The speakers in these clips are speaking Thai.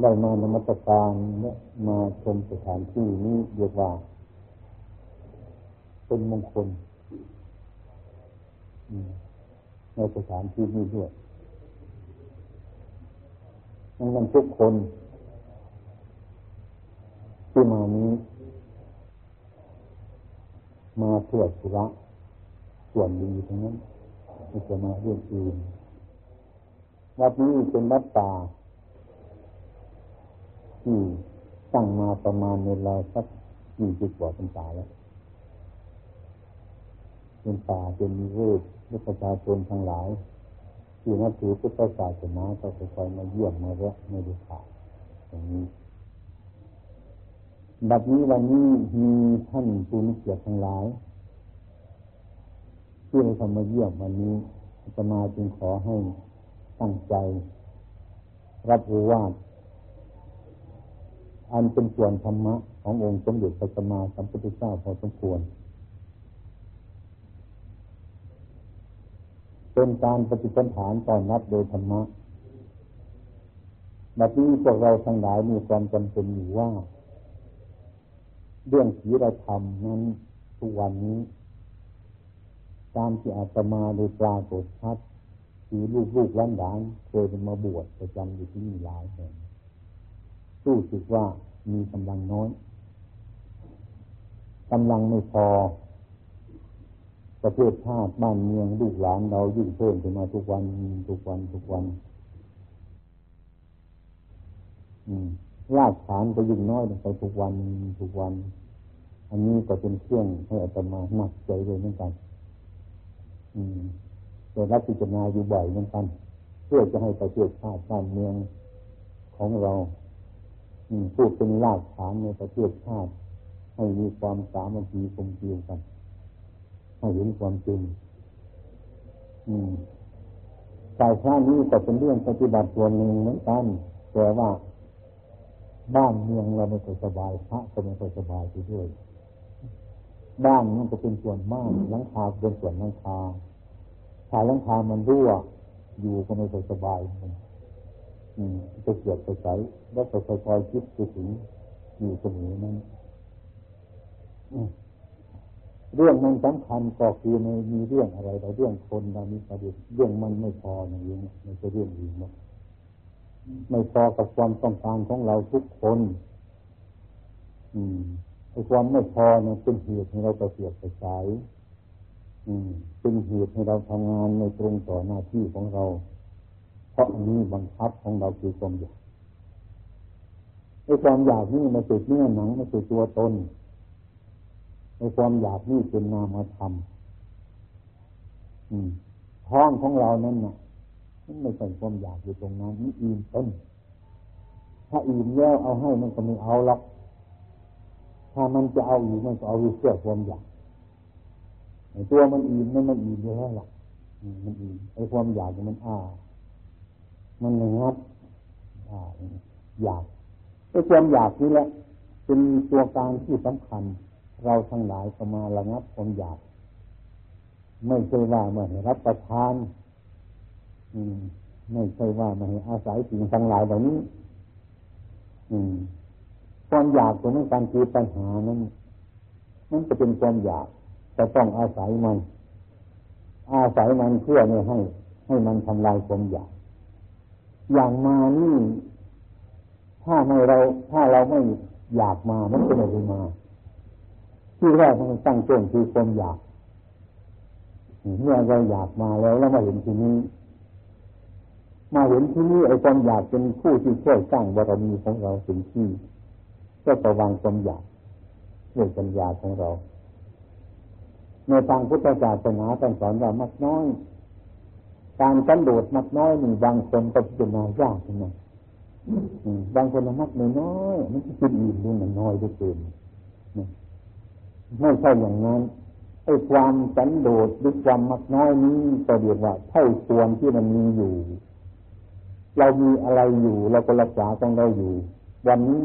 ได้มานมัตการเนี่ยมาชมสถานที่นี้เรียกว่า เป็นมงคลในสถานที่นี้ด้วยดังนั้นทุกคนที่มานี้ มาเพื่อสุระส่วนดีทั้งนั้นไม่จะมาเรื่องอื่นวัดนี้เป็นวัดป่า ที่ตั้งมาประมาณในราสักยี่สิบกว่าเป็นป่าแล้วเป็นป่าเป็นเวทและประชาชนทั้งหลายที่นับถือพุทธศาสนาก็จะคอยมาเยี่ยมมาแวะไม่ได้ขาดอย่างนี้บัดนี้วันนี้มีท่านผู้มีเกียรติทั้งหลายที่เราทำมาเยี่ยมวันนี้จะมาจึงขอให้ตั้งใจ รับรู้ว่า อันเป็นส่วนธรรมะขององค์สมเด็จพระสัมมาสัมพุทธเจ้าพอสมควร เป็นการปฏิปันฐานตอนนับโดยธรรมะแบบนี้พวกเราทั้งหลายมีความจำเป็นอยู่ว่า เรื่องศีลธรรมนั้นทุกวันนี้ ตามที่อาตมาโดยปรากฏชัดคือลูกลูกล้านหลานเคยมาบวชประจำอยู่ที่นี่หลายแห่งรู้สึกว่า มีกำลังน้อยกำลังไม่พอประเทศชาติบ้านเมืองลูกหลานเรายิ่งเพิ่มขึ้นมาทุกวันทุกวันทุกวันรากฐานก็ยิ่งน้อยลงไปทุกวันทุกวัน อันนี้ก็เป็นเครื่องให้อาตมาหนักใจเลยเหมือนกัน อืมจะรับพิจารณาอยู่บ่อยเหมือนกัน เพื่อจะให้ประเทศชาติบ้านเมืองของเรา พูดเป็นรากฐานในประเทศชาติ ให้มีความสามัคคีคงเกียวกัน ให้เห็นความจริงสายชาตินี้ก็เป็นเรื่องปฏิบัติส่วนหนึ่งเหมือนกันแต่ว่าบ้านเมืองเราไม่ค่อยสบายพระก็ไม่ค่อยสบายไปด้วยบ้านนั่นก็เป็นส่วนมากหลังคาเป็นส่วนหลังคาถ้าหลังคามันรั่วอยู่ก็ไม่ค่อยสบาย จะเกียดไปใสแล้วก็คอยคิดไปถึงอยู่เสมอนั้นเรื่องมันสำคัญก็คือในมีเรื่องอะไรแต่เรื่องคนเรามีประเด็นเรื่องมันไม่พออย่างนี้ไม่ใช่เรื่องอื่นนะไม่พอกับความต้องการของเราทุกคน อืมไอ้ความไม่พอเนี่ยเป็นเหตุให้เราประเสียดไปใสอืมเป็นเหตุให้เราทำงานในตรงต่อหน้าที่ของเรา เพราะอันนี้บังคับของเราคือความอยากไอ้ความอยากนี่มาติดเนื้อหนังมาติดตัวตนไอ้ความอยากนี่เป็นนามธรรมท้องของเรานั่นน่ะมันไม่ใช่ความอยากอยู่ตรงนั้นนี่อิ่มต้นถ้าอิ่มแล้วเอาให้มันก็ไม่เอาหรอกถ้ามันจะเอาอีกมันก็เอาเพื่อความอยากตัวมันอิ่มนั่นมันอิ่มแล้วหรอกมันอิ่มไอ้ความอยากมันอ้า มันไม่งับอยากไอ้ความอยากนี่แหละเป็นตัวการที่สำคัญ เราทั้งหลายก็มาระงับความอยาก ไม่ใช่ว่าเมื่อรับประทาน อืม ไม่ใช่ว่ามาให้อาศัยสิ่งทั้งหลายเหล่านี้ อืม ความอยากตัวนั้นการคือปัญหานั้นนั่นจะเป็นความอยากจะต้องอาศัยมัน อาศัยมันเพื่อไม่ให้ ให้มันทำลายความอยาก อย่างมานี่ถ้าไม่เรา ถ้าเราไม่อยากมามันจะไม่ได้มา ที่แรกมันตั้งต้นคือความอยากเมื่อเราอยากมาแล้วแล้วมาเห็นที่นี้ มาเห็นที่นี้ไอ้ความอยากเป็นผู้ที่ช่วยสร้างบารมีของเราถึงที่ก็ระวังความอยากด้วยปัญญาของเรา ในทางพุทธศาสนาต้องสอนว่ามักน้อย การสันโดษมักน้อยนี่บางคนก็พิจารณายากนะบางคนมักน้อยมันกินอิ่มด้วยมันน้อยด้เกินไม่ใช่อย่างนั้นไอ้ความสันโดษหรือความมักน้อยนี้ก็เรียกว่าเท่าควรที่มันมีอยู่ เรามีอะไรอยู่ เราก็รักษาต้องเราอยู่ วันนี้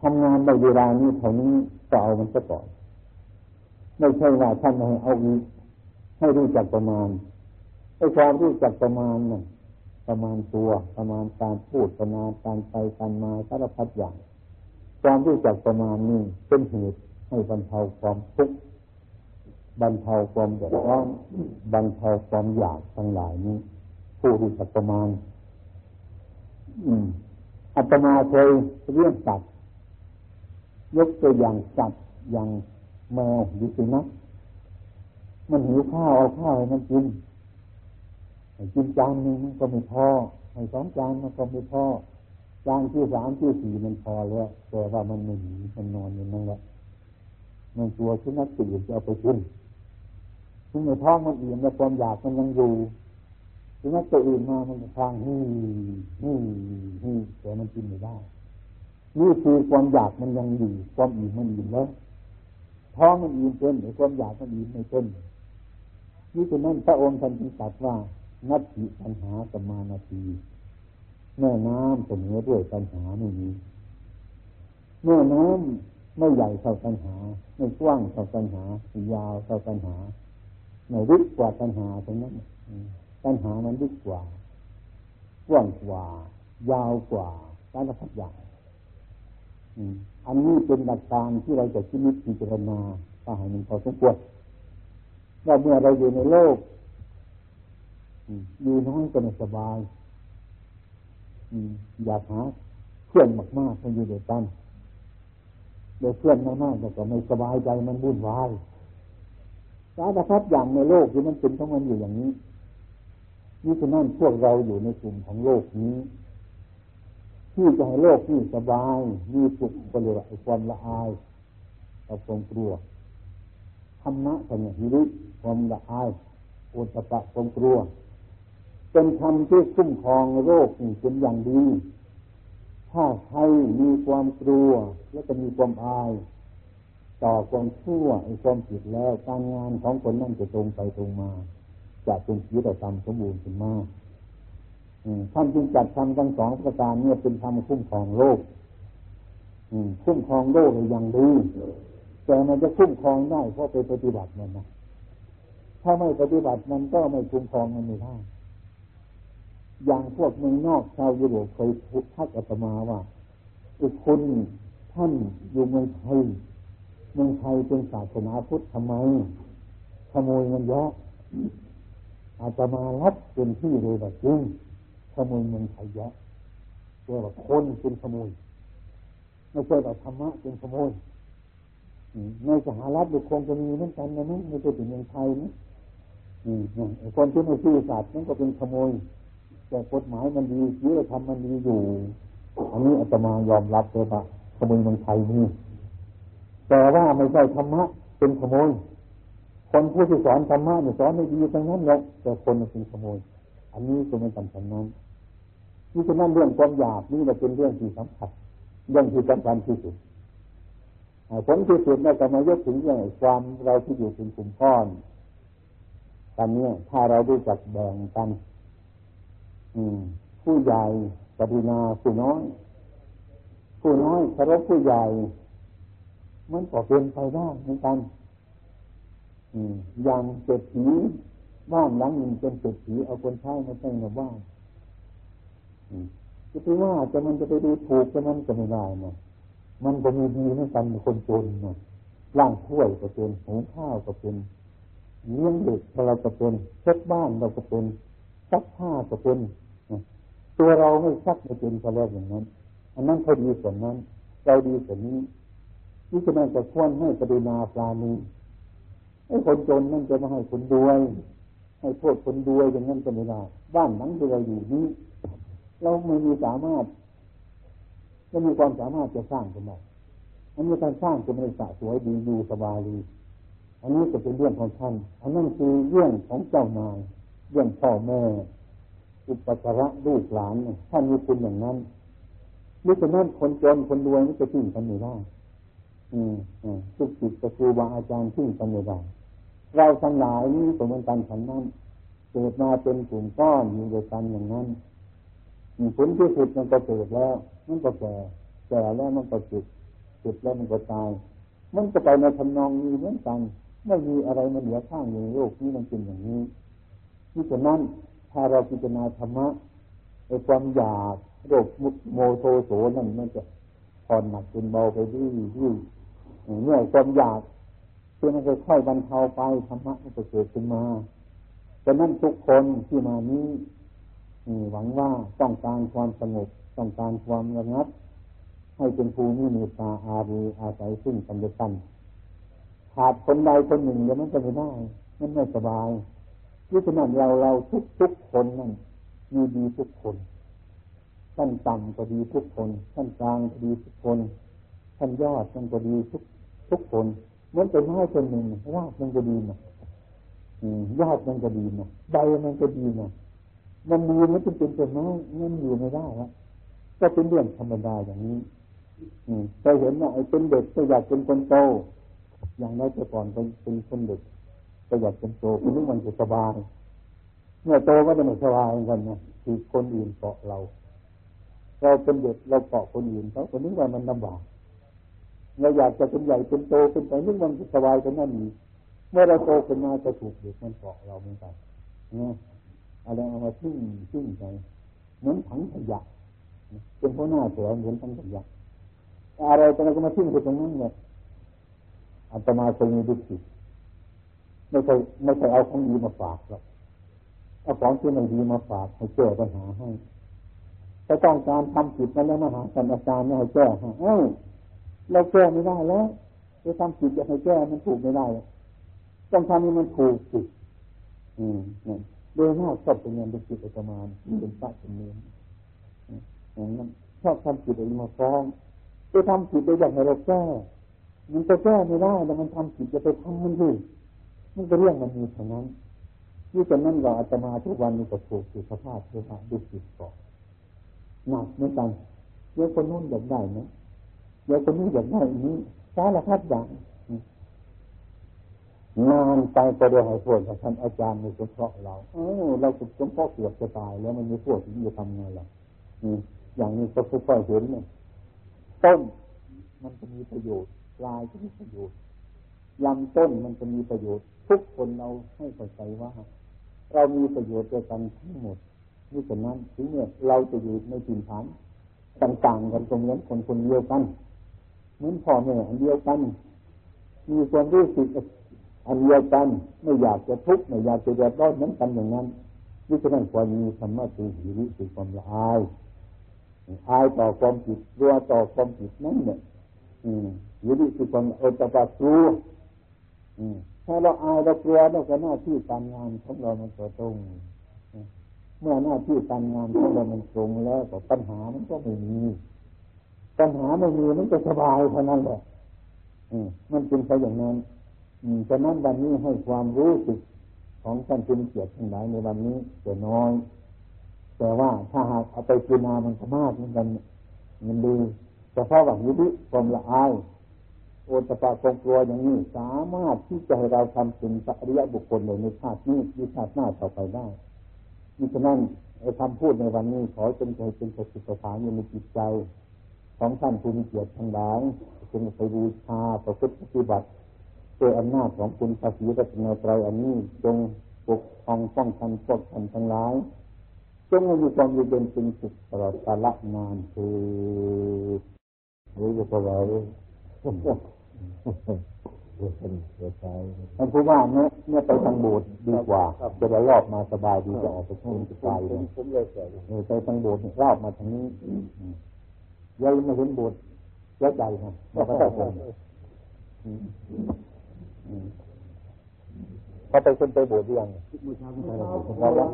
ทำงานในเวลานี้เท่านี้ก็เอามันซะก่อนไม่ใช่ว่าท่านให้เอาให้รู้จักประมาณ ไอ้ความรู้จักประมาณน่ะประมาณตัวประมาณการพูดประมาณการไปการมาสารพัดอย่าง ความรู้จักประมาณนี้เป็นเหตุให้บรรเทาความทุกข์บรรเทาความเดือดร้อนบรรเทาความอยากทั้งหลายนี้ ผู้รู้จักประมาณ อืมอาตมาเคยเรื่องสัตว์ยกตัวอย่างสัตว์อย่างแมวหรือสุนัขมันหิวข้าวเอาข้าวให้มันกิน กินจานหนึ่งมันก็ไม่พอให้สองจานมันก็ไม่พอจานที่สามที่สี่มันพอแล้วแต่ว่ามันไม่หนีมันนอนอยู่นั่นแหละมันกลัวสุนัขตื่นจะเอาไปกินถึงในท้องมันอิ่มแล้วความอยากมันยังอยู่สุนัขตัวอื่นมามันคลางฮี่ฮี่ฮี่แต่มันกินไม่ได้นี่คือความอยากมันยังอยู่ความอิ่มมันอิ่มแล้วท้องมันอิ่มเกินหรือความอยากมันอิ่มไม่เกินนี่คือนั่นพระองค์ท่านจึงตรัสว่า นัตถิปัญหาสมานาทีแม่น้ำเสมอด้วยปัญหาไม่มีแม่น้ำไม่ใหญ่เท่าปัญหา ไม่กว้างเท่าปัญหายาวเท่าปัญหาไม่ลึกกว่าปัญหาตรงนั้นปัญหามันลึกกว่ากว้างกว่า ยาวกว่าการพัดอย่างอันนี้เป็นหลักการที่เราจะคิดนิพิจารณาถ้าให้มันพอสมควรว่าเมื่อเราอยู่ในโลก อยู่น้อยก็ไม่สบายอยากหาเพื่อนมากๆมันอยู่เดียวกันเดี๋ยวเพื่อนมากๆก็ไม่สบายใจมันวุ่นวายสารพัดอย่างในโลกที่มันเป็นของมันอยู่อย่างนี้นี่คือนั่นพวกเราอยู่ในกลุ่มของโลกนี้ ที่จะให้โลกที่สบายมีสุขก็เลยความละอายกับความกลัวธรรมะสัญญาหิริความละอายโอตปะความกลัว เป็นธรรมที่คุ้มครองโรคเป็นอย่างดี ถ้าใครมีความกลัว และจะมีความอาย ต่อความชั่วไอ้ความผิดแล้วการงานของคนนั่นจะตรงไปตรงมา จะเป็นชีวิตธรรมสมบูรณ์ขึ้นมาท่านจึงจัดทำทั้งสองประการเนี่ยเป็นธรรมคุ้มครองโลกคุ้มครองโลกอย่างดีแต่มันจะคุ้มครองได้เพราะไปปฏิบัติมันนะถ้าไม่ปฏิบัติมันก็ไม่คุ้มครองมันไม่ได้ อย่างพวกเมืองนอกชาวยุโรปเคยพูดทักอาตมาว่าอุคุณท่านอยู่เมืองไทยเมืองไทยเป็นศาสนาพุทธทำไม ขโมยมันเยอะอาตมารับเป็นที่เลยแบบจริงขโมยเมืองไทยเยอะเรียกว่าคนเป็นขโมยไม่ใช่แบบธรรมะเป็นขโมยในสหรัฐบุคคลจะมีเหมือนกันนะมั้งไม่ใช่เป็นเมืองไทยนะคนที่ไม่ซื่อสัตย์นั่นก็เป็นขโมย แต่กฎหมายมันดีชีวิธรรมมันดีอยู่ อันนี้อาตมายอมรับเลยว่าขโมยเมืองไทยนี่แต่ว่าไม่ใช่ธรรมะเป็นขโมย คนผู้ที่สอนธรรมะเนี่ยสอนไม่ดีทั้งนั้นเลยแต่คนมันเป็นขโมย อันนี้ก็ไม่สำคัญนั้นนี่ฉะนั้นเรื่องความอยากนี่เราเป็นเรื่องที่สำคัญเรื่องที่สำคัญที่สุดผลที่สุดเราจะมายกถึงเรื่องความเราที่อยู่เป็นกลุ่มก้อนตอนนี้ถ้าเรารู้จักแบ่งกัน ผู้ใหญ่ปฏินาผู้น้อย ผู้น้อยเคารพผู้ใหญ่ มันก็เป็นไปได้เหมือนกันอย่างเศรษฐีบ้านหลังหนึ่งเป็นเศรษฐีเอาคนใช้มาใช้ในบ้านจะไปว่าจะมันจะไปดูถูกจะมันก็ไม่ได้นะมันก็มีดีเหมือนกันคนจนนะล่างถ้วยก็เป็นหุงข้าวก็เป็นเลี้ยงเด็กเราก็เป็นเช็ดบ้านเราก็เป็นซักผ้าก็เป็น ตัวเราไม่ซักไม่เป็นก็แล้วอย่างนั้น อันนั้นเขาดีส่วนนั้น เราดีส่วนนี้นี่จะนั่นจะควรให้ปฏินาปลาณีไอ้คนจนนั่นจะมาให้คนรวย ให้โทษคนรวยอย่างนั้นก็ไม่ได้บ้านหลังที่เราอยู่นี้ เราไม่มีสามารถไม่มีความสามารถจะสร้างขึ้นมาอันนี้การสร้างจะไม่สะสวยดีอยู่สบายดีอันนี้จะเป็นเรื่องของท่านอันนั้นคือเรื่องของเจ้านาย เรื่องพ่อแม่ อุปการะลูกหลานท่ามีคุณอย่างนั้นนี่ฉะนั้นคนจนคนรวยนี่จะทิ้งกันไม่ได้อืมอืมทุกจิตจะครูบาอาจารย์ทิ้งกันไม่ได้เราทั้งหลายนี่สมมติกันฉันนั้นเกิดมาเป็นกลุ่มก้อนอยู่ด้วยกันอย่างนั้นผลที่สุดมันก็เกิดแล้ว มันก็แก่แก่แล้วมันก็จุดจุดแล้วมันก็ตาย มันจะไปในทำนองนี้เหมือนกันไม่มีอะไรมันเหนือข้างในโลกนี้มันเป็นอย่างนี้นี่ฉะนั้น ถ้าเราพิจารณาธรรมะไอ้ความอยากโรคมุโมโทโสนั่นมันจะผ่อนหนักเป็นเบาไปดีดีเนี่ยความอยากเพื่อมันจะค่อยบรรเทาไปธรรมะมันจะเกิดขึ้นมาแต่นั่นทุกคนที่มานี้หวังว่าต้องการความสงบต้องการความระงับ ให้เป็นภูมิมีตาอารีอาศัยซึ่งกันและกันขาดคนใดคนหนึ่งเดี๋ยวมันจะไม่ได้มันไม่สบาย เพราะฉะนั้นเราเราทุกทุกคนนั่นมีดีทุกคนท่านต่ำก็ดีทุกคนท่านกลางก็ดีทุกคนท่านยอดมันก็ดีทุกทุกคนเหมือนเป็นไม้คนหนึ่งรากมันก็ดีนะยอดมันก็ดีนะใบมันก็ดีนะมันมีมันจะเป็นต้นไม้มันอยู่ไม่ได้ครับก็เป็นเรื่องธรรมดาอย่างนี้เคยเห็นว่าไอ้เป็นเด็กก็อยากเป็นคนโตอย่างน้อยแต่ก่อนเป็นเป็นคนเด็ก ก็อยากเป็นโตคุณนึกมันจะสบายเมื่อโตก็จะไม่สบายเหมือนกันนะคือคนอื่นเกาะเรา เราเป็นเด็กเราเกาะคนอื่นเขาคนนึกว่ามันลำบากเราอยากจะเป็นใหญ่เป็นโตเป็นไปนึกมันสบายกันนั่นนี่เมื่อเราโตขึ้นมาจะถูกเด็กมันเกาะเราเหมือนกันเนี่ยอะไรเอามาทิ้งทิ้งไปเหมือนถังขยะเป็นหัวหน้าเสือเหมือนถังขยะอะไรตอนนั้นก็มาทิ้งไปตรงนั้นเลยอัตมาเคยมีดุจิต ไม่ใช่ไม่ใช่เอาของดีมาฝากหรอกเอาของที่มันดีมาฝากให้แก้ปัญหาให้ถ้าต้องการทำผิดมาแล้วมาหาท่านอาจารย์ให้แก้ให้เอ้เราแก้ไม่ได้แล้วจะทำผิดจะให้แก้มันถูกไม่ได้ต้องทำให้มันถูกสิอืมโดยมากชอบเป็นเงินเป็นจิตประมาณเป็นพระเป็นเนื้ออย่างนั้นชอบทำผิดอะไรมาฟ้องไปทำผิดไปอยากให้เราแก้มันจะแก้ไม่ได้แล้วมันทำผิดจะไปทำมันด้วย มันก็เรื่องมันมีเท่านั้นที่จะนั่นว่าอาตมาทุกวันนี้ก็ถูกสุขภาพเพื่อดูจิตก่อหนักเหมือนกันเดี๋ยวคนนู้นอยากได้นะเดี๋ยวคนนี้อยากได้นี้สารพัดอย่างนานไปก็เดี๋ยวให้พวกท่านอาจารย์มีสงเคราะห์เราเออเราสุดสงเคราะห์เกือบจะตายแล้วมันมีพวกที่จะทำไงล่ะอย่างนี้ก็ค่อยๆเห็นเนี่ยต้นมันจะมีประโยชน์ปลายก็มีประโยชน์ ลำต้นมันจะมีประโยชน์ ทุกคนเราให้เข้าใจว่า เรามีประโยชน์ด้วยกันทั้งหมดนี่ฉะนั้นถึงเนี่ยเราจะอยู่ในถิ่นฐานต่างๆกันตรงนั้นคนคนเดียวกันเหมือนพ่อแม่อันเดียวกัน มีความรู้สึกอันเดียวกันไม่อยากจะทุกข์ไม่อยากจะเดือดร้อนนั้นกันอย่างนั้นนี่ฉะนั้นควรมีธรรมะคือหิริคือความละอายอายต่อความผิดรัวต่อความผิดนั้นเนี่ยหิริคือความเอตปะกลัว ถ้าเราอายเรากลัวเราก็หน้าที่การงานของเรามันตรงเมื่อหน้าที่การงานของเรามันตรงแล้วก็ปัญหามันก็ไม่มีปัญหาไม่มีมันจะสบายเท่านั้นแหละมันเป็นไปอย่างนั้นฉะนั้นวันนี้ให้ความรู้สึกของท่านคุณเกียรติทั้งหลายในวันนี้จะน้อย แต่ว่าถ้าหากเอาไปกินามันก็มากเหมือนกันมันดีเฉพาะว่าวิธิความละอาย โอตปะความกลัวอย่างนี้สามารถที่จะให้เราทำเป็นปริยบุคคลในชาตินี้ในชาติหน้าต่อไปได้ดังนั้นไอ้คำพูดในวันนี้ขอเป็นใจเป็นสติปัฏฐานอยู่ในจิตใจ ของท่านผู้มีเกียรติทั้งหลายจงไปบูชาประพฤติปฏิบัติด้วยอำนาจของคุณภาษีรัตนตรัยอันนี้จงปกครองป้องกันพวกท่านทั้งหลายจงมีความอยู่เย็นเป็นสุขตลอดกาลนานคือรู้จะอะไร ท่านผู้ว่าเนี่ยเนี่ยไปทางโบสถ์ดีกว่า จะได้รอบมาสบายดีจะออกไปทุ่งจะไปเลยไปทางโบสถ์รอบมาทางนี้ยังไม่เห็นโบสถ์เยอะใหญ่นะเราก็ต้องเขาไปคนไปโบสถ์ยังเราละ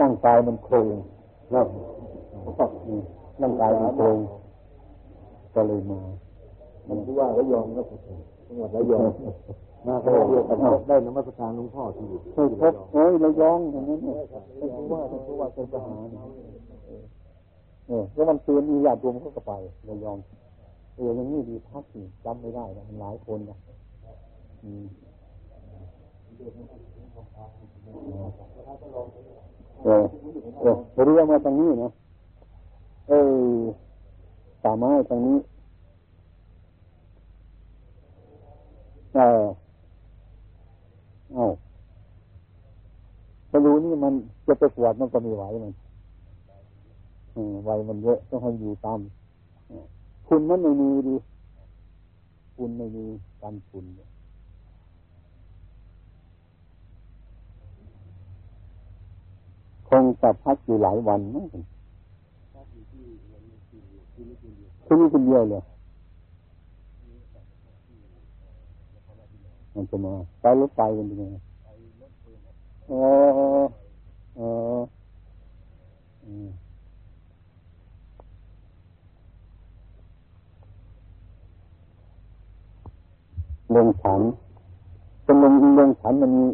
ร่างกายมันโครงแล้ว ร่างกายมันโครงก็เลยมามันคือว่าระยองก็จังหวัดระยองมาเขาเรียกกันได้นมัสการหลวงพ่อที่ใช่ครับเฮ้ยระยองอย่างนั้นเนี่ยคือว่าคือว่าเป็นทหารเออแล้วมันเตือนมีญาติโยมเขาก็ไประยองเออยังนี่ดีพักสิจำไม่ได้นะมันหลายคนนะอืมเออเออเรื่องมาทางนี้นะ เออป่าไม้ทางนี้เออเอาไปดูนี่มันจะไปปวดมันก็ม่ไหวมันไหวมันเยอะต้องให้อยู่ตามคุณมันไม่มีดีคุณไม่มีการคุณคงจะพักอยู่หลายวันมั้ง ที่นี่คนเดียวเลยมันจะมาไปรถไฟกันยังไงเออเออเรืองฉันเป็นเรื่องเรืองฉันมันมี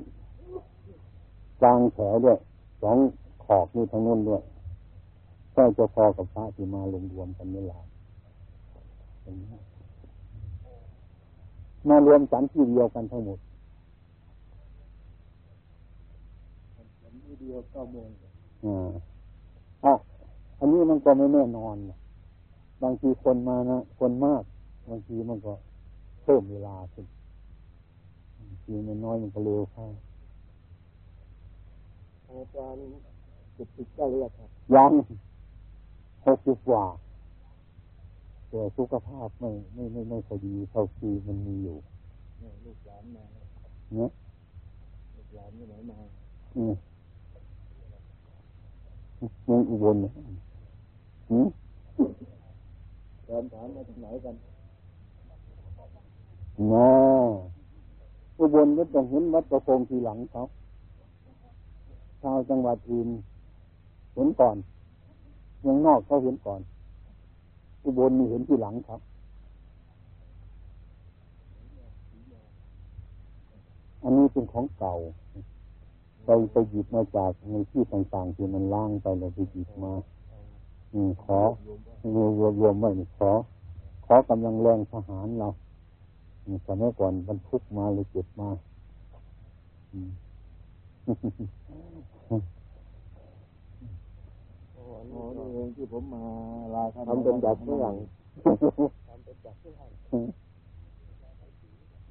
กลางแถวด้วยสองขอบนี่ทั้งนู้นด้วยใก็จะพอกับพระที่มารวมรวมกันนี่แหละ มารวมสันที่เดียวกันทั้งหมดเดียวก็โมงอ่าอะอันนี้มันก็ไม่แน่นอนบางทีคนมานะคนมาก บางทีมันก็เพิ่มเวลาขึ้นบางทีมันน้อยมันก็เร็วเข้าอาจารย์สิบสิบเก้าเรียกครับยังหกสิบกว่า แต่สุขภาพไม่ไม่ไม่ไม่พอดีเท่าที่มันมีอยู่ลูกหลานมาเนี่ยลูกหลานที่ไหนมาอืมยังอุบลนะอืมถามถามมาจากไหนกันนะอุบลก็ต้องเห็นวัดประพงทีหลังเขาชาวจังหวัดอื่นเห็นก่อนเมืองนอกเขาเห็นก่อน อุบลมีเห็นที่หลังครับ อันนี้เป็นของเก่าไปไปหยิบมาจากในที่ต่างๆที่มันล่างไปเราไปหยิบมา อืมขอรวมรวมไว้ขอ ขอกำลังแรงทหารเราสมัยก่อนบรรทุกมาเลยเก็บมา อืม อ๋อนี่เองที่ผมมาลาทำเป็นแบบฝรั่งทำเป็นแบบฝรั่ง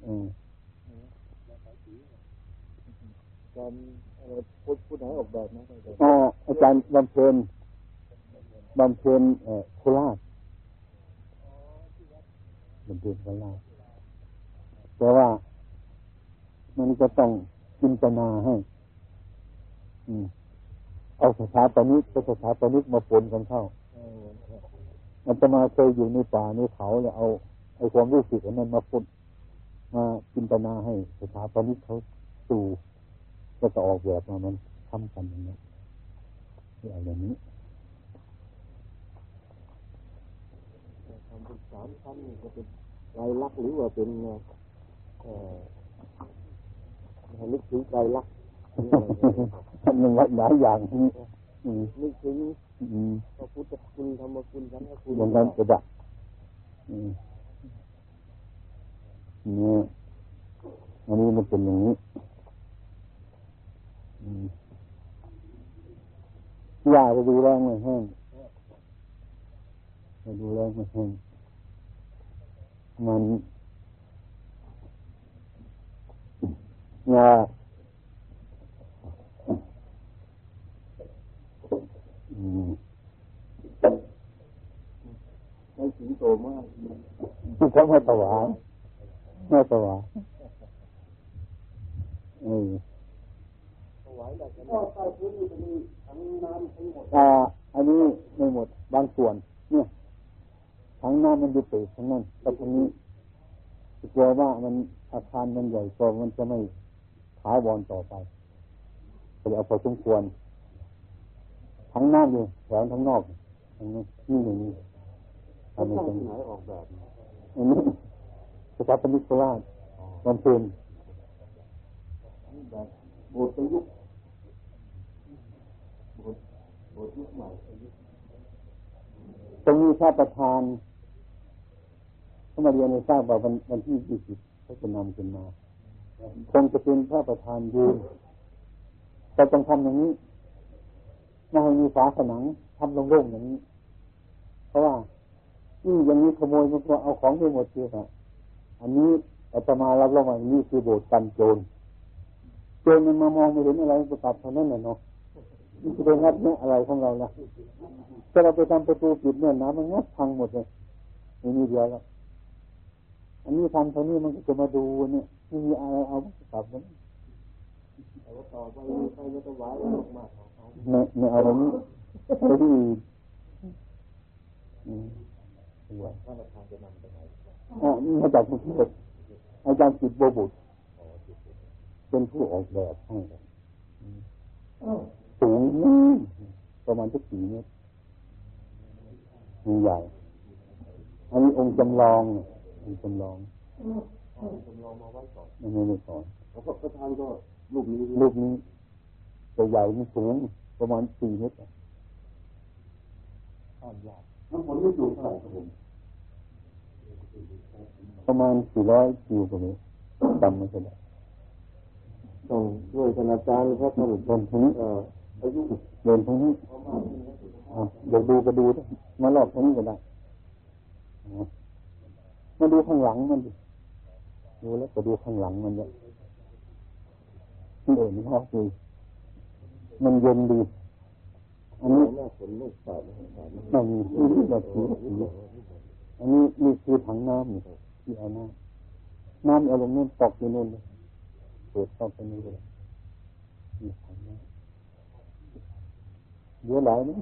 อืมการอะไรพูดพูดไหนออกแบบนะอาจารย์บำเพ็ญบำเพ็ญเอ่อโคราชบำเพ็ญโคราชแต่ว่ามันจะต้องจินตนาให้ เอาสถาปนิกกับสถาปนิกมาปนกันเข้ามันจะมาเคยอยู่ในป่าในเขาเนี่ยเอาไอ้ความรู้สึกอันนั้นมาปนมาจินตนาให้สถาปนิกเขาสู่ก็จะออกแบบมามันทำกันอย่างนี้อย่างนี้ทำเป็นสามชั้นก็เป็นลายลักษณ์หรือว่าเป็นเอ่อนึกถึงลายลักษณ์ มันหลายอย่างนี่นึกถึงพระพุทธคุณธรรมคุณสังฆคุณอย่างนั้นจะดักเนี่ยอันนี้มันเป็นอย่างนี้ยาไปดูแรงไม่แห้งไปดูแรงไม่แห้งมันยา ไม่ถึงโตมากที่เขาไม่ตวายไม่ตวายเอออ่า อันนี้ไม่หมด บางส่วน เนี่ยทั้งน้ำมันจะเปิทั้งนั้นแต่ตรงนี้กลัวว่ามันอาคารมันใหญ่กว่ามันจะไม่ถาวรต่อไปก็เลยเอาพอสมควร ทั้งน้ำอยู่แถวทั้งนอกทั้งนี้นี่อย่างนี้ทำเป็นไหนออกแบบอันนี้สถาปนิกโคราชวันเพ็ญแบบโบสถ์ประยุกต์โบสถ์โบสถ์ยุคใหม่ตรงนี้พระประธานเขามาเรียนในทราบว่าวันวันที่ยี่สิบเขาจะนำขึ้นมาคงจะเป็นพระประธานยืนแต่ต้องทำอย่างนี้ ไม่ให้มีฝาผนังทำโล่งๆอย่างนี้ เพราะว่านี่อย่างนี้ขโมยมันก็เอาของไปหมดเลยอะอันนี้อาตมารับรองว่านี่คือโบสถ์กันโจรเจนมันมามองไม่เห็นอะไรจะตัดเท่านั้นแหละเนาะมันจะไปงัดเนี่ยอะไรของเราล่ะถ้าเราไปทำประตูปิดเนี่ยน้ำมันงัดพังหมดเลยไม่มีเดียวแล้วอันนี้ทำเท่านี้มันก็จะมาดูเนี่ยไม่มีอะไรเอาตัดมันต่อไปใครจะถวายมาก ไม่ไม่เอาตรงนี้ไปที่อืมว่ามาจากกรุงเทพอาจารย์จิตโบบุตรเป็นผู้ออกแบบให้สูงประมาณสักสี่เมตรใหญ่ อันนี้องค์จำลององค์จำลองจำลองมาไว้ก่อนไม่ไม่ก่อนแล้วก็ประธานก็ลูกนี้ลูกนี้ตัวใหญ่นี่สูง ประมาณสี่เมตรข้ามยากน้ำฝนไม่สูงเท่าไหร่ครับผมประมาณสี่ร้อยคิวตรงนี้จำไม่ได้ต้องช่วยคณาจารย์เพราะท่านเดินทางนี้อายุเดินทางนี้เดี๋ยวดูก็ดูมารอบทางนี้ก็ได้มาดูข้างหลังมันดิดูแล้วก็ดูข้างหลังมันเนี่ยเด่นมากเลย มันเย็นดีอันนี้ไม่มีนี่แบบสีอันนี้นี่คือถังน้ำนี่ที่เอาน้ำน้ำเอาลงนู่นตกอยู่นู่นเลยเปิดเข้าไปนี่เลยนี่ถังน้ำเยอะหลายนี่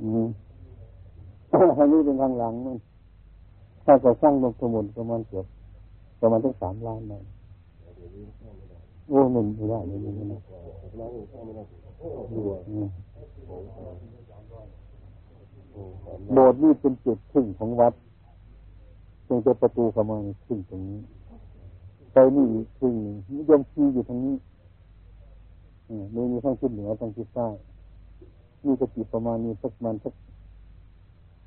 อืมอันนี้เป็นข้างหลังมันถ้าจะสร้างลงสมุนประมาณเกือบประมาณตั้งสามล้านเลย โอ้มันไม่ได้เลยนี่นะโบสถ์นี่เป็นจุดครึ่งของวัดตรงจะประตูเข้ามาครึ่งตรงนี้ไปนี่ครึ่งนิยมชีอยู่ทางนี้มีมีทั้งทิศเหนือทั้งทิศใต้นี่ก็จิตประมาณนี้สักมันสัก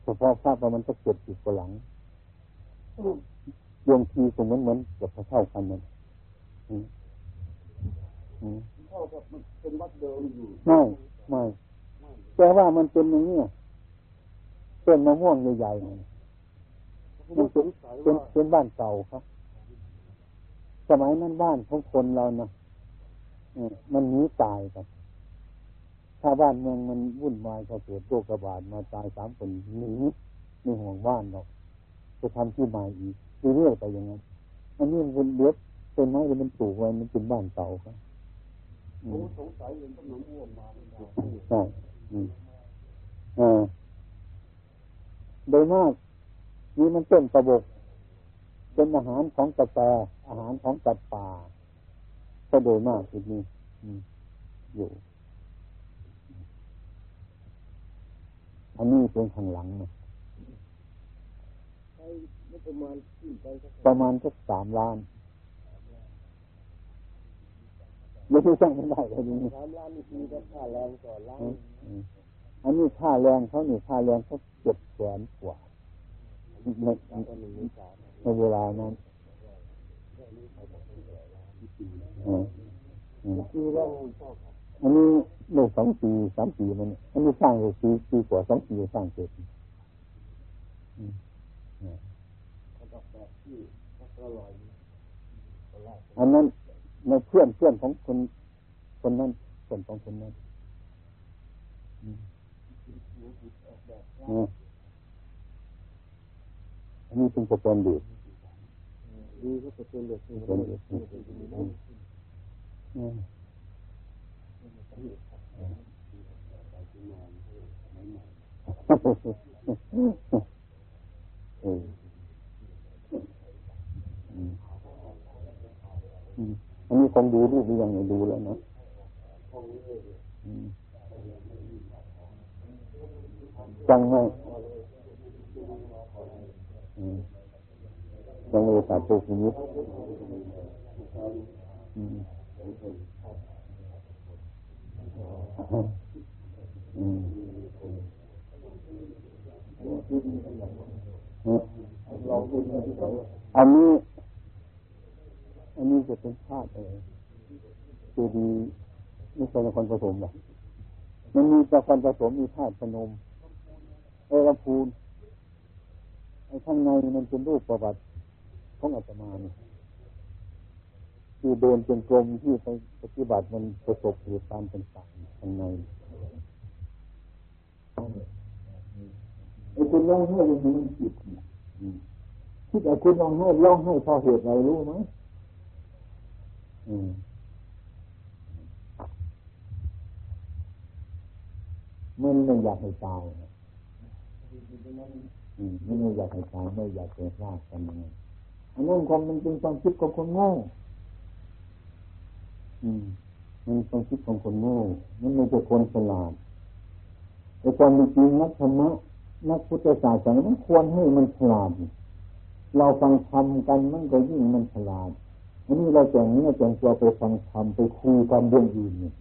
เฉพาะภาพประมาณสักเจ็ดสิบกว่าหลังโยมทีสมมติเหมือนกับเท่ากันมัน เท่ากับมันเป็นวัดเดิมอยู่ไม่ไม่แต่ว่ามันเป็นอย่างนี้ต้นมะม่วงใหญ่ๆมันเป็นเป็นเป็นบ้านเก่าครับ สมัยนั้นบ้านของคนเรานะมันหนีตายกันถ้าบ้านเมืองมันวุ่นวายเขาเกิดโรคระบาดมาตายสามคนหนีไม่ห่วงบ้านหรอกจะทำที่ใหม่อีกเรื่อยๆไปอย่างนั้นอันนี้มันเลือดเป็นไม้มันปลูกไว้มันเป็นบ้านเก่าครับ สงสัยเห็นต้นมะม่วงมาใช่อ่าโดยมากนี่มันต้นตะบกเป็นอาหารของกระแตอาหารของสัตว์ป่าก็โดยมากทีนี้อยู่ อันนี้เป็นข้างหลังนะประมาณสักสามล้าน ไม่ใช่ช่างไม่ได้เลยนี่สามล้านนี่คือค่าแรงต่อล้านอันนี้ค่าแรงเขานี่ค่าแรงเขาเจ็ดแสนกว่าในในเวลานั้นอันนี้ในสองปีสามปีมันอันนี้สร้างเลยปีปีกว่าสองปีสร้างเสร็จอันนั้น ในเพื่อนเพื่อนของคนคนนั้นเพื่อนของคนนั้นอันนี้เป็น standard ดีก็ standard standard เออ อันนี้คงดูรูปหรือยังไม่ดูแล้วนะจังไหมยังไม่ตัดตัวชีวิตอันนี้ อันนี้จะเป็นธาตุอะไรเจดีไม่ใช่นครผสมหรอกมันมีนครผสมมีธาตุพนมเอรพูนไอ้ข้างในมันเป็นรูปประวัติของอาตมาเนี่ยที่เดินเป็นกลมที่ไปปฏิบัติมันประสบเหตุการณ์ต่างๆข้างในไอ้คุณร้องไห้ยังมีจิตคิดไอ้คุณร้องไห้ร้องไห้เพราะเหตุอะไรรู้ไหม มันไม่อยากให้ตายไม่ไม่อยากให้ตายไม่อยากจะพลาดกันยังไงอันนั้นความมันเป็นความคิดของคนโง่มันความคิดของคนโง่มันไม่ใช่คนฉลาดแต่ความจริงนักธรรมะนักพุทธศาสนามันควรให้มันฉลาด เราฟังธรรมกันมันก็ยิ่งมันฉลาด อันนี้เราแจงนี้แจงตัวไปฟังธรรมไปคุยกันเรื่องอื่นเนี่ย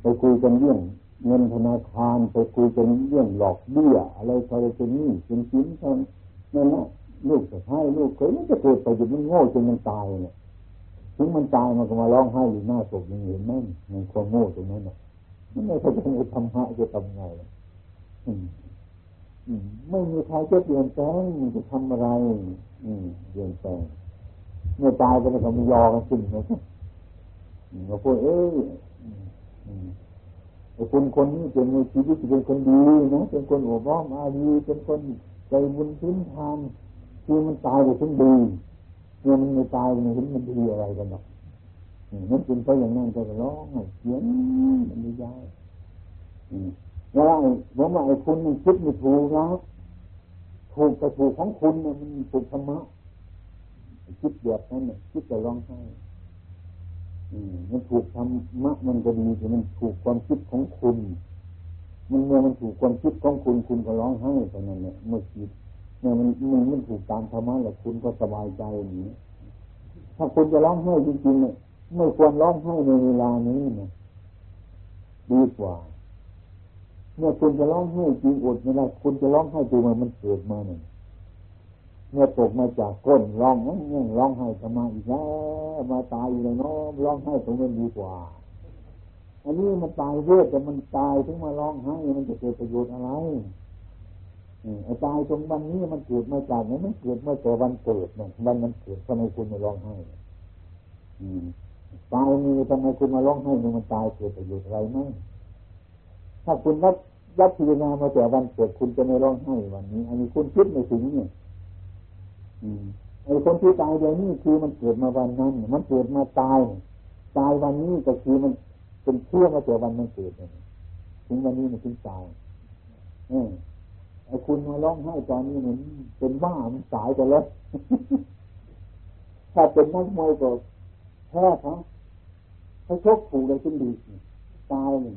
ไปคุยกันเรื่องเงินธนาคารไปคุยกันเรื่องหลอกเบี้ยอะไรอะไรเป็นนี่เป็นชิ้นทองนั่นแหละลูกจะให้ลูกเคยมันจะเกิดไปอยู่มันโง่จนมันตายเนี่ยถึงมันตายมันก็มาร้องไห้อยู่หน้าศพยังเห็นไหมมันความโง่ตรงนั้นน่ะมันไม่เข้าใจธรรมะจะทำไงอืมไม่มีใครจะเปลี่ยนแปลงจะทำอะไร อืมเปลี่ยนแปลง เมื่อตายไปแล้วก็มียอกันขึ้นนะเราพูดเอ้ยคนคนนี้เป็นในชีวิตเป็นคนดีนะเป็นคนโอบอ้อมอารีเป็นคนใจบุญพื้นทานคือมันตายไปถึงดีเมื่อมันไม่ตายมันเห็นมันดีอะไรกันหรอกนั่นเป็นเพราะอย่างนั้นก็ร้องเขียนมันไม่ย้ายแล้วไอ้ผมว่าไอ้คุณมันคิดไม่ถูกนะถูกกับถูกของคุณเนี่ยมันถูกธรรมะ คิดแบบนั้นเนี่ยคิดจะร้องไห้มันถูกธรรมะมันก็ดีแต่มันถูกความคิดของคุณ มันเมื่อมันถูกความคิดของคุณคุณก็ร้องไห้ตรงนั้นเนี่ยเมื่อคิดเมื่อมันมันมันถูกตามธรรมะแล้วคุณก็สบายใจอย่างนี้ถ้าคุณจะร้องไห้จริงๆเนี่ยไม่ควรร้องไห้ในเวลานี้นะดีกว่า เมื่อคุณจะร้องไห้จริงอดไม่ได้คุณจะร้องไห้ตัวมันมันเกิดมาเนี่ย เมื่อตกมาจากก้นร้องนั่งร้องไห้ทำไมอีกแล้วมาตายอยู่เลยเนาะร้องไห้ตรงนั้นดีกว่า อันนี้มันตายเรื่อยแต่มันตายถึงมาร้องไห้มันจะเกิดประโยชน์อะไรไอ้ตายตรงวันนี้มันเกิดมาจากไหนมันเกิดเมื่อแต่วันเกิดเนี่ยวันมันเกิดทำไมคุณมาร้องไห้ตายมีทำไมคุณมาร้องไห้เนี่ยมันตายเกิดประโยชน์อะไรไหมถ้าคุณรับรับพิจารณามาแต่วันเกิดคุณจะไม่ร้องไห้วันนี้ อันนี้คุณคิดไม่ถึงเนี่ย ไอ้คนที่ตายเดี๋ยวนี้คือมันเกิดมาวันนั้น มันเกิดมาตาย ตายวันนี้ก็คือมันเป็นเชื่อมาแต่วันมันเกิดถึงวันนี้มันถึงตายเออไอ้คุณมาร้องไห้ตอนนี้เหมือนเป็นบ้ามันสายไปแล้ว ถ้าเป็นนักมวยก็แพ้เขาเขาชกผูกเลยขึ้นดีตายหนึ่ง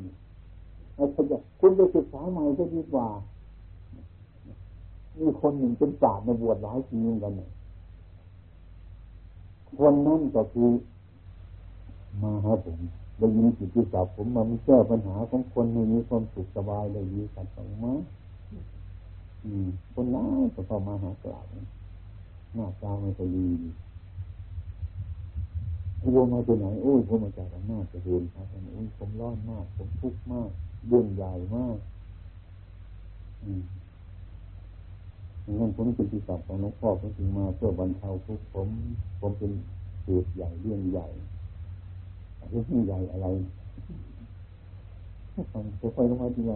ไอ้คนจะคุณไปศึกษาใหม่จะดีกว่า มีคนหนึ่งเป็นศาสตร์มาบวชหลายปีเหมือนกันคนนั้นก็คือมาหาผมได้ยินจิตที่สับผมมาแก้ปัญหาของคนให้มีความสุขสบายเลยดีกันสองมาคนน้ายก็เข้ามาหากล่าวหน้าตาไม่ค่อยดีโยมมาจากไหนโอ้ยผมมาจากอำนาจจะเห็นครับโอ้ยผมร้อนมาก ผมทุกข์มากเรื่องใหญ่มาก อืม งั้นผมเป็นที่สับของหลวงพ่อผมจึงมาเพื่อบรรเทาทุกข์ผม ผมเป็นเหตุใหญ่เรื่องใหญ่เรื่องใหญ่อะไรฟังจะไปลงมาที่ไหน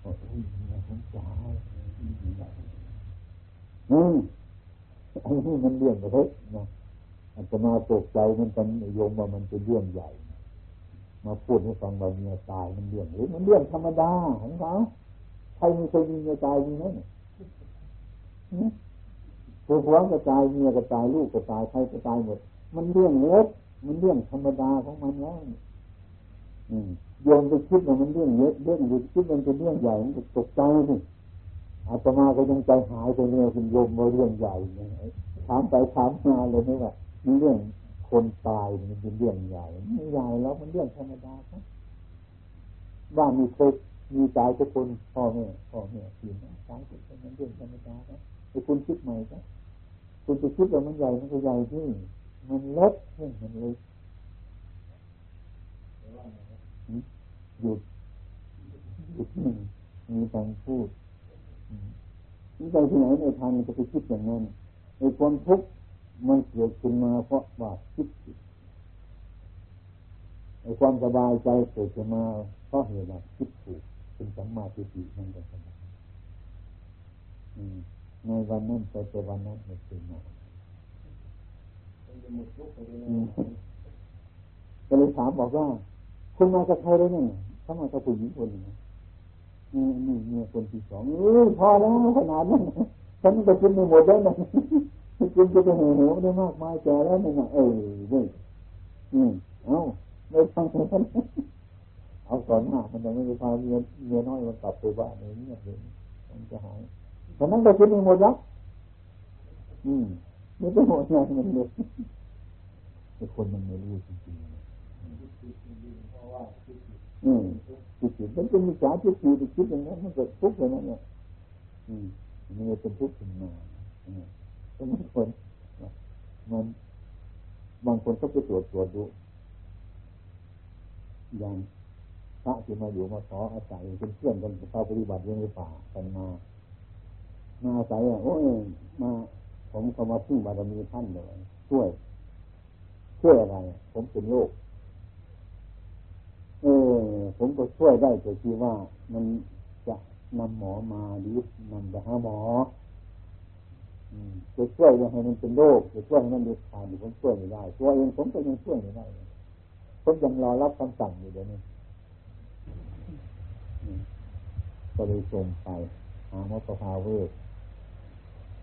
โอ้ยผมจ้าอืมอันนี้มันเรื่องเล็กนะอาจจะมาตกใจมันเป็นโยมว่ามันเป็นเรื่องใหญ่ มาพูดให้ฟังว่าเมียตายมันเรื่องหรือมันเรื่องธรรมดาของเขาใครมีเคยมีเมียตายมีไหม ผัวผัวก็ตายเมียก็ตายลูกก็ตายใครก็ตายหมด มันเรื่องเล็กมันเรื่องธรรมดาของมันแล้วโยมไปคิดว่ามันเรื่องเล็กเรื่องหรือคิดมันเป็นเรื่องใหญ่มันตกใจนี่อาตมาก็ยังใจหายไปเนี่ยคุณโยมมาเรื่องใหญ่ถามไปถามมาเลยนี่ว่าเรื่องคนตายมันเป็นเรื่องใหญ่ไม่ใหญ่แล้วมันเรื่องธรรมดาครับบ้ามีเคยมีตายทุกคนพ่อแม่พ่อแม่พี่น้องตายทุกคนมันเรื่องธรรมดาครับ ไอ้คุณคิดใหม่ครับคุณจะคิดว่ามันใหญ่มันก็ใหญ่ที่มันเล็กเรื่มันเล็กหยุดหยุดมีการพูดนี่ไปที่ไหนในทางมันจะไปคิดอย่างนั้นไอ้ความทุกข์มันเกิดขึ้นมาเพราะว่าคิดผิดไอ้ความสบายใจเกิดขึ้นมาเพราะเหตุว่าคิดถูกเป็นสัมมาทิฏฐินั่นเอง ในวันนั้นไปแต่วันนั้นไม่เป็นมาก็เลยถามบอกว่า คุณมาจากใครเลยเนี่ยเขามาจากผู้หญิงคนนึงนี่นี่เมียคนที่สองเออพอแล้วขนาดนั้นฉันไปกินไม่หมดแล้วนะกินจะไปเหวเหวได้มากมายแก่แล้วนี่นะเออเว้ยอืมเอ้าไม่ฟังมันเอาก่อนหน้ามันยังไม่ไปพาเมียเมียน้อยมันกลับไปบ้านเงียบเลยมันจะหาย ฉะนั้นไปกินไม่หมดแล้วอืมไม่ได้หมดงานมันเลยไอ้คนมันไม่รู้จริงๆอืมจิตจิตมันเป็นมิจฉาทิฏฐิที่คิดอย่างนั้นมันเกิดทุกข์อย่างนั้นเนี่ยอืมมันเป็นทุกข์ขึ้นมาบางคนมันบางคนก็ไปตรวจตรวจดูอย่างพระที่มาอยู่มาขออาศัยเป็นเพื่อนกันเข้าปฏิบัติเรื่องในป่ากันมา มาอาศัยอะโอ้ยมาผมก็มาพึ่งบารมีท่านเลยช่วยช่วยอะไรผมเป็นโรคเออผมก็ช่วยได้แต่ที่ว่ามันจะนำหมอมาหรือนำไปหาหมอจะช่วยยังให้มันเป็นโรคจะช่วยให้มันเด็ดขาดผมช่วยไม่ได้ตัวเองผมก็ยังช่วยไม่ได้ผมยังรอรับคำสั่งอยู่เดี๋ยวนี้ก็เลยส่งไปหาหมอประภาเวท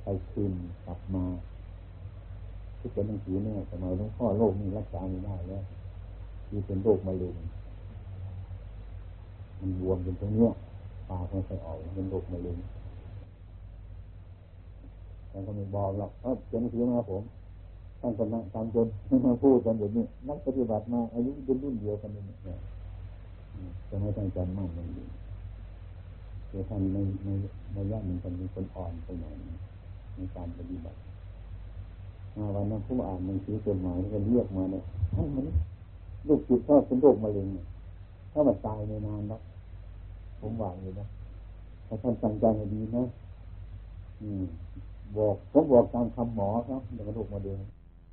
ไปคืนกลับมาที่เป็นหนังสือเนี่ยสมัยหลวงพ่อโรคนี้รักษาไม่ได้แล้วที่เป็นโรคมะเร็งมันบวมเป็นตรงเนี้ยปากไม่ค่อยออกเป็นโรคมะเร็งแต่ก็ไม่บอกหรอกเออเขียนถือมาผมท่านก็นั่งตามจนมาพูดกันแบบนี้นักปฏิบัติมาอายุเป็นรุ่นเดียวกันนี่จะไม่ตั้งใจมั่นมันดีแต่ท่านในในในย่านมันเป็นคนอ่อนไปหน่อย ในการปฏิบัติวันนั้นผู้อ่านหนังสือจดหมายก็เรียกมาเนี่ยท่านมันลูกจิตก็เป็นโรคมะเร็งถ้ามันตายในนานแล้วผมหวังอยู่นะถ้าท่านตั้งใจให้ดีนะอืมบอกผมบอกตามคำหมอครับเดี๋ยวกระดูกมาเดือน